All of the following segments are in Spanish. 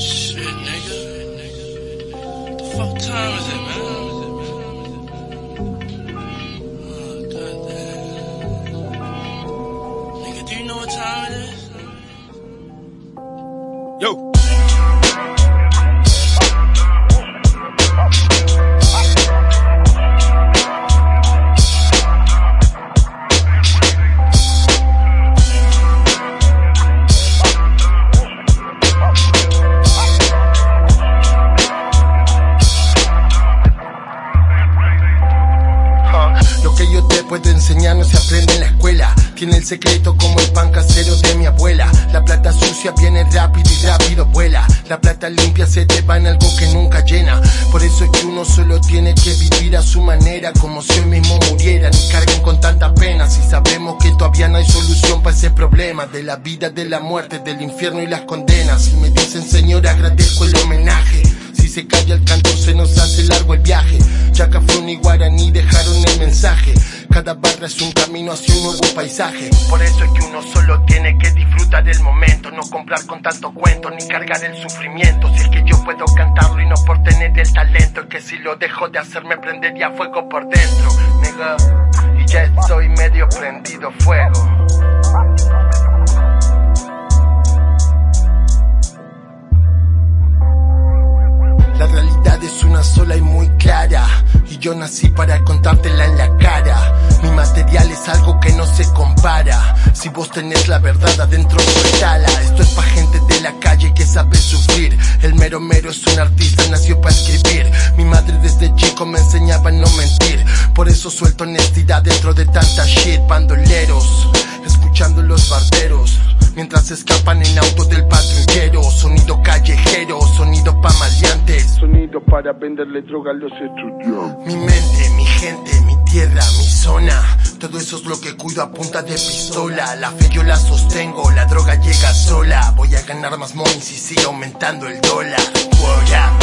Shit, nigga. What the fuck time is it, man? Oh, goddamn. Nigga, do you know what time it is? No se aprende en la escuela. Tiene el secreto como el pan casero de mi abuela. La plata sucia viene rápido y rápido vuela. La plata limpia se te va en algo que nunca llena. Por eso es que uno solo tiene que vivir a su manera, como si hoy mismo muriera. Ni carguen con tanta pena si sabemos que todavía no hay solución para ese problema. De la vida, de la muerte, del infierno y las condenas. Si me dicen señor, agradezco el homenaje. Si se calla el canto se nos hace largo el viaje. Chacafrón y Guaraní mensaje. Cada barra es un camino hacia un nuevo paisaje. Por eso es que uno solo tiene que disfrutar del momento. No comprar con tanto cuento ni cargar el sufrimiento. Si es que yo puedo cantarlo y no por tener el talento. Es que si lo dejo de hacer me prendería fuego por dentro. Nega. Y ya estoy medio prendido fuego. La realidad es una sola y muy clara. Y yo nací para contártela en la cara. Mi material es algo que no se compara. Si vos tenés la verdad adentro, soltala. Esto es pa' gente de la calle que sabe sufrir. El mero mero es un artista, nació para escribir. Mi madre desde chico me enseñaba a no mentir. Por eso suelto honestidad dentro de tanta shit. Bandoleros, escuchando los barberos. Mientras escapan en auto del patrullero. Sonido callejero, sonido pa' maleantes. Sonido para venderle droga a los estudiantes. Mi mente, mi gente, tierra, mi zona. Todo eso es lo que cuido a punta de pistola. La fe yo la sostengo, la droga llega sola. Voy a ganar más money si sigue aumentando el dólar. Up.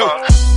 Yo.